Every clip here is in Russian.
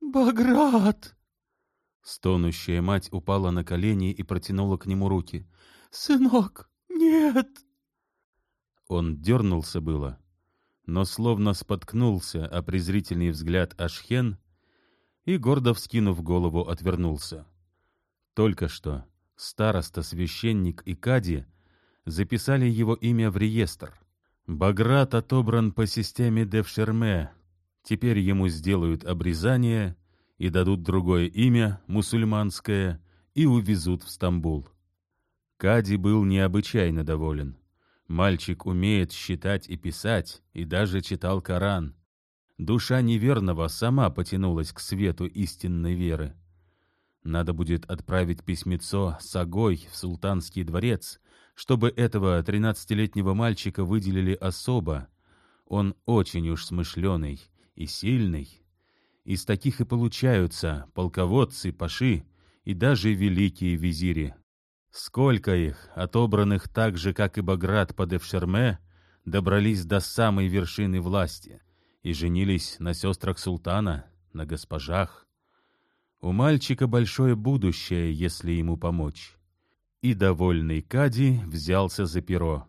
Баграт!» Стонущая мать упала на колени и протянула к нему руки. «Сынок, нет!» Он дернулся было, но словно споткнулся о презрительный взгляд Ашхен и, гордо вскинув голову, отвернулся. Только что староста, священник и кади записали его имя в реестр. Баграт отобран по системе Девшерме. Теперь ему сделают обрезание и дадут другое имя, мусульманское, и увезут в Стамбул. Кади был необычайно доволен. Мальчик умеет считать и писать, и даже читал Коран. Душа неверного сама потянулась к свету истинной веры. Надо будет отправить письмецо с в султанский дворец, чтобы этого тринадцатилетнего мальчика выделили особо. Он очень уж смышленый и сильный. Из таких и получаются полководцы, паши и даже великие визири. Сколько их, отобранных так же, как и Баграт под Эвшерме, добрались до самой вершины власти и женились на сестрах султана, на госпожах. У мальчика большое будущее, если ему помочь. И довольный Кади взялся за перо.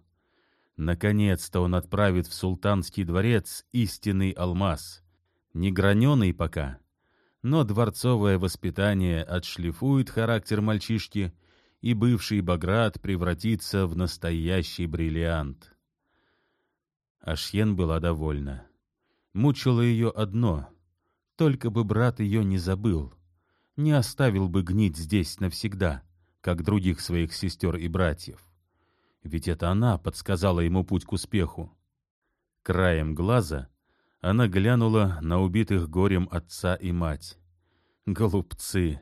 Наконец-то он отправит в султанский дворец истинный алмаз. Не граненый пока, но дворцовое воспитание отшлифует характер мальчишки — и бывший Баграт превратится в настоящий бриллиант. Ашьен была довольна. Мучило ее одно — только бы брат ее не забыл, не оставил бы гнить здесь навсегда, как других своих сестер и братьев. Ведь это она подсказала ему путь к успеху. Краем глаза она глянула на убитых горем отца и мать. Голубцы!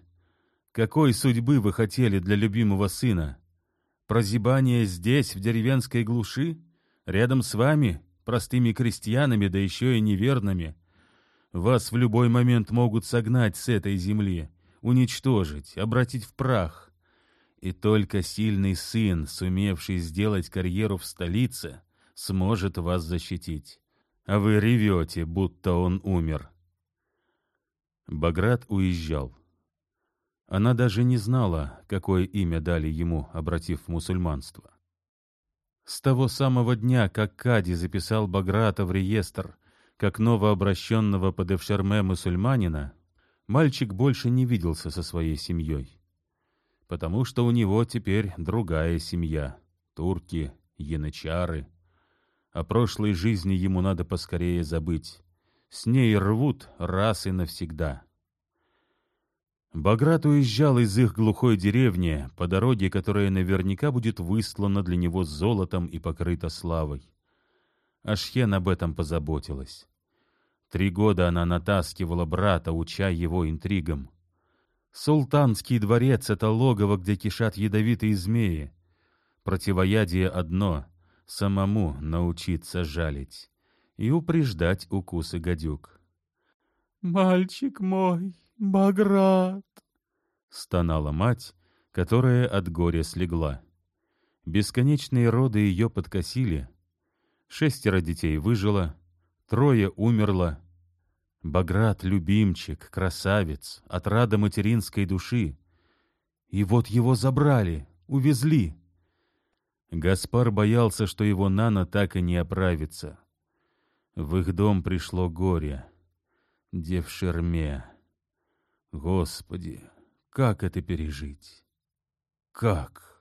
Какой судьбы вы хотели для любимого сына? Прозябание здесь, в деревенской глуши? Рядом с вами, простыми крестьянами, да еще и неверными? Вас в любой момент могут согнать с этой земли, уничтожить, обратить в прах. И только сильный сын, сумевший сделать карьеру в столице, сможет вас защитить. А вы ревете, будто он умер. Баграт уезжал. Она даже не знала, какое имя дали ему, обратив в мусульманство. С того самого дня, как Кади записал Баграта в реестр, как новообращенного под Эвшерме мусульманина, мальчик больше не виделся со своей семьей. Потому что у него теперь другая семья — турки, янычары. О прошлой жизни ему надо поскорее забыть. С ней рвут раз и навсегда. Баграт уезжал из их глухой деревни по дороге, которая наверняка будет выслана для него золотом и покрыта славой. Ашхен об этом позаботилась. Три года она натаскивала брата, уча его интригам. Султанский дворец — это логово, где кишат ядовитые змеи. Противоядие одно — самому научиться жалить и упреждать укусы гадюк. «Мальчик мой!» Баграт!» — стонала мать, которая от горя слегла. Бесконечные роды ее подкосили. Шестеро детей выжило, трое умерло. Баграт — любимчик, красавец, отрада материнской души. И вот его забрали, увезли. Гаспар боялся, что его Нана так и не оправится. В их дом пришло горе. Девшерме. Господи, как это пережить? Как?